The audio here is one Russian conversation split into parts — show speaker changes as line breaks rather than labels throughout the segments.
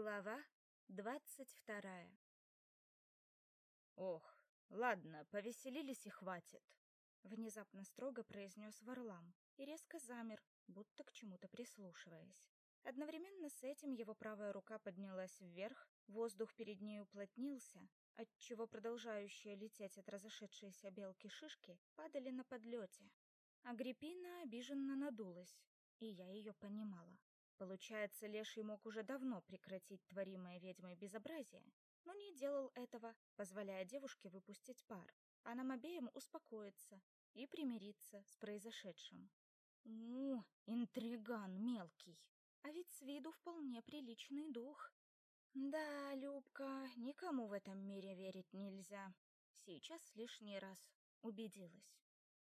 Глава двадцать вторая.
Ох, ладно, повеселились и хватит.
Внезапно строго произнес Варлам и резко замер, будто к чему-то прислушиваясь. Одновременно с этим его правая рука поднялась вверх, воздух перед ней уплотнился, отчего продолжающие лететь от разошедшейся белки шишки падали на подлете. Агриппина обиженно надулась, и я ее понимала. Получается, Леший мог уже давно прекратить творимое ведьмой безобразие, но не делал этого, позволяя девушке выпустить пар, а нам обеим успокоиться и примириться с произошедшим. У, интриган мелкий, а ведь с виду вполне приличный дух. Да, Любка, никому в этом мире верить нельзя. Сейчас лишний раз убедилась.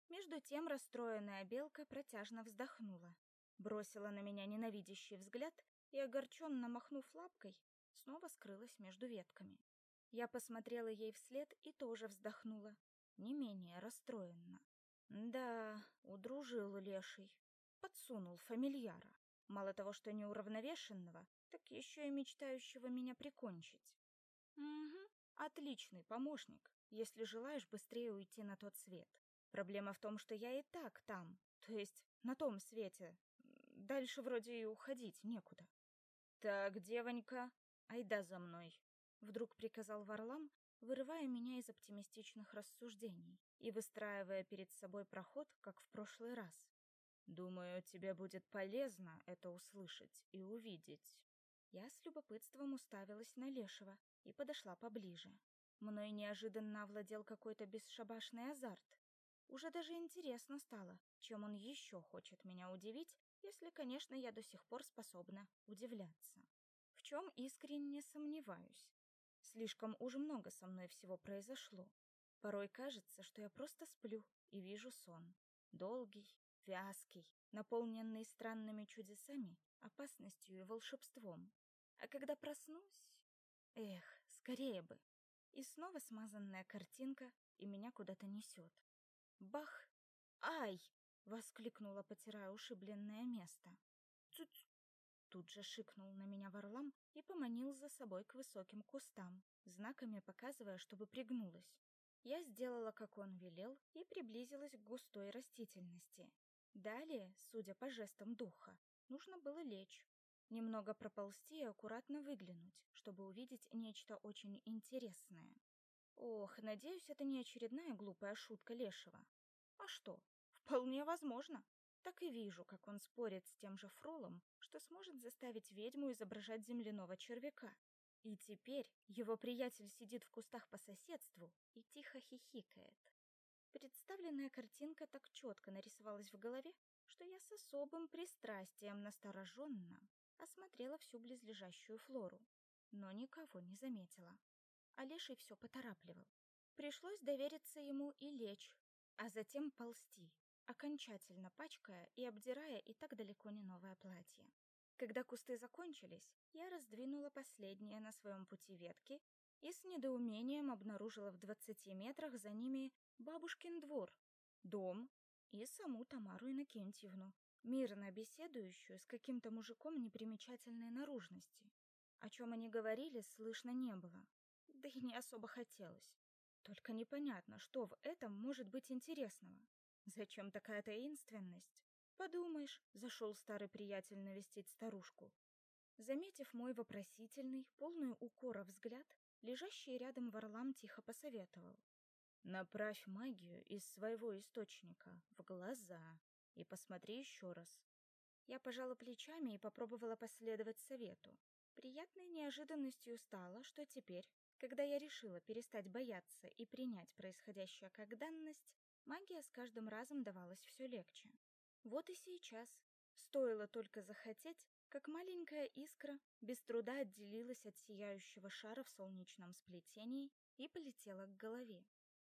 Между тем расстроенная белка протяжно вздохнула бросила на меня ненавидящий взгляд и, огорченно махнув лапкой, снова скрылась между ветками. Я посмотрела ей вслед и тоже вздохнула, не менее расстроенно. Да, удружил леший, подсунул фамильяра. Мало того, что неуравновешенного, так еще и мечтающего меня прикончить. Угу, отличный помощник, если желаешь быстрее уйти на тот свет. Проблема в том, что я и так там, то есть на том свете, Дальше вроде и уходить некуда. Так, девонька, айда за мной, вдруг приказал Варлам, вырывая меня из оптимистичных рассуждений и выстраивая перед собой проход, как в прошлый раз. Думаю, тебе будет полезно это услышать и увидеть. Я с любопытством уставилась на Лешего и подошла поближе. Мной неожиданно овладел какой-то бесшабашный азарт. Уже даже интересно стало, чем он еще хочет меня удивить если, конечно, я до сих пор способна удивляться. В чем искренне сомневаюсь. Слишком уж много со мной всего произошло. Порой кажется, что я просто сплю и вижу сон. Долгий, вязкий, наполненный странными чудесами, опасностью и волшебством. А когда проснусь... Эх, скорее бы. И снова смазанная картинка, и меня куда-то несет. Бах! Ай! Воскликнула, потирая ушибленное место. Цуц! Тут же шикнул на меня Варлам и поманил за собой к высоким кустам, знаками показывая, чтобы пригнулась. Я сделала, как он велел, и приблизилась к густой растительности. Далее, судя по жестам духа, нужно было лечь, немного проползти и аккуратно выглянуть, чтобы увидеть нечто очень интересное. Ох, надеюсь, это не очередная глупая шутка Лешего. А что? Вполне возможно. Так и вижу, как он спорит с тем же Фролом, что сможет заставить ведьму изображать земляного червяка. И теперь его приятель сидит в кустах по соседству и тихо хихикает. Представленная картинка так четко нарисовалась в голове, что я с особым пристрастием настороженно осмотрела всю близлежащую флору, но никого не заметила. Олеший все поторапливал. Пришлось довериться ему и лечь, а затем ползти, окончательно пачкая и обдирая и так далеко не новое платье. Когда кусты закончились, я раздвинула последние на своем пути ветки и с недоумением обнаружила в двадцати метрах за ними бабушкин двор, дом и саму Тамару Иннокентьевну, мирно беседующую с каким-то мужиком непримечательной наружности. О чем они говорили, слышно не было, да и не особо хотелось. Только непонятно, что в этом может быть интересного. Зачем такая таинственность? Подумаешь, зашел старый приятель навестить старушку. Заметив мой вопросительный, полный укора взгляд, лежащий рядом Варлам тихо посоветовал: "Направь магию из своего источника в глаза и посмотри еще раз". Я пожала плечами и попробовала последовать совету. Приятной неожиданностью стало, что теперь, когда я решила перестать бояться и принять происходящее как данность, Магия с каждым разом давалась все легче. Вот и сейчас, стоило только захотеть, как маленькая искра без труда отделилась от сияющего шара в солнечном сплетении и полетела к голове.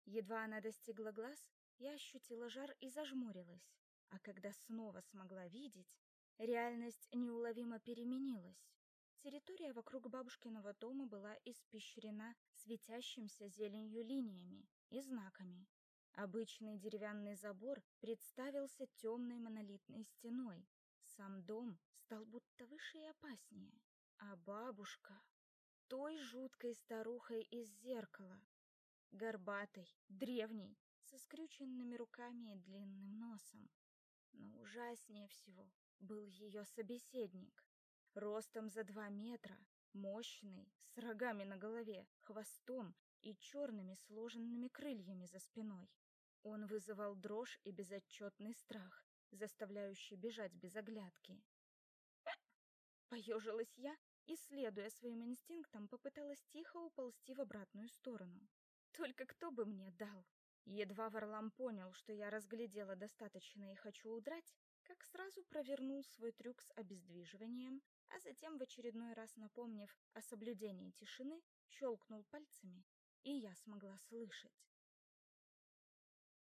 Едва она достигла глаз, я ощутила жар и зажмурилась, а когда снова смогла видеть, реальность неуловимо переменилась. Территория вокруг бабушкиного дома была испещрена светящимся зеленью линиями и знаками, Обычный деревянный забор представился темной монолитной стеной. Сам дом стал будто выше и опаснее. а бабушка той жуткой старухой из зеркала, горбатой, древней, со скрюченными руками и длинным носом. Но ужаснее всего был ее собеседник, ростом за два метра, мощный, с рогами на голове, хвостом и черными сложенными крыльями за спиной. Он вызывал дрожь и безотчетный страх, заставляющий бежать без оглядки. Поежилась я и, следуя своим инстинктам, попыталась тихо уползти в обратную сторону. Только кто бы мне дал? Едва Варлам понял, что я разглядела достаточно и хочу удрать, как сразу провернул свой трюк с обездвиживанием, а затем в очередной раз напомнив о соблюдении тишины, щелкнул пальцами, и я смогла слышать.